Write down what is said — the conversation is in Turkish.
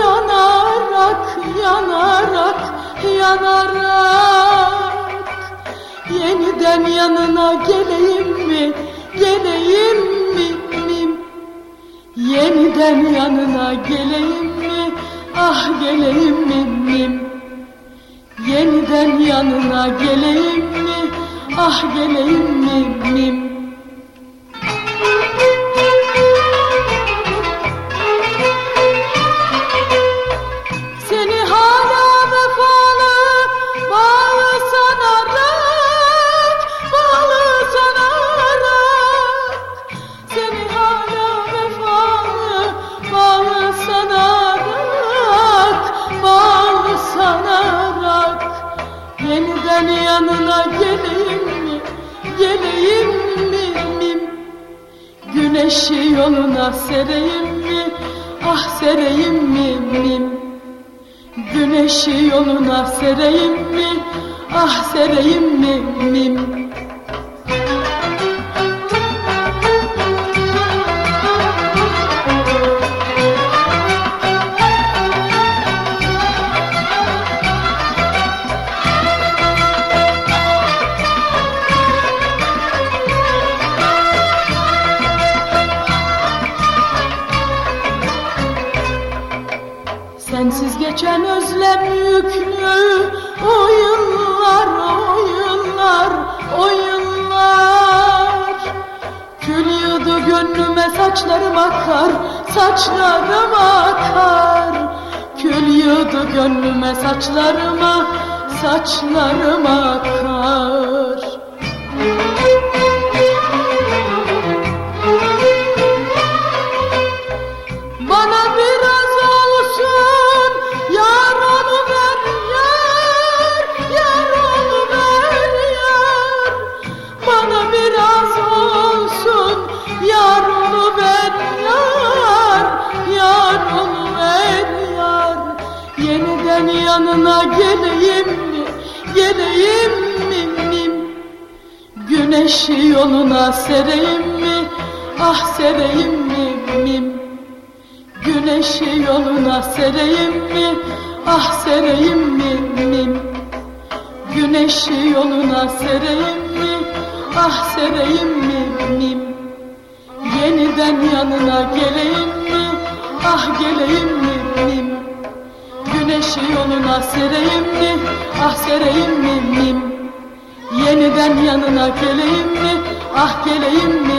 yanarak yanarak yanarak. Yeniden yanına geleyim mi geleyim mi mim yeniden yanına geleyim mi ah geleyim mi mim yeniden yanına geleyim mi ah geleyim mi? mim Yeniden yanına geleyim mi? Geleyim mi? Mim. Güneşi yoluna sereyim mi? Ah sereyim mi? Mim. Güneşi yoluna sereyim mi? Ah sereyim mi Sensiz geçen özlem yüklü o yıllar, o yıllar, o yıllar Kül yığdı gönlüme saçlarım akar, saçlarım akar Kül yığdı gönlüme saçlarıma, saçlarım akar Bana biraz olsun yar onu ver yar Yar onu ver yar Yeniden yanına geleyim mi Geleyim mi mim Güneşi yoluna sereyim mi Ah sereyim mi mim Güneşi yoluna sereyim mi? Ah sereyim mi mim? Güneşi yoluna sereyim mi? Ah sereyim mi mim? Yeniden yanına geleyim mi? Ah geleyim mi mim? Güneşi yoluna sereyim mi? Ah sereyim mi mim? Yeniden yanına geleyim mi? Ah geleyim mi?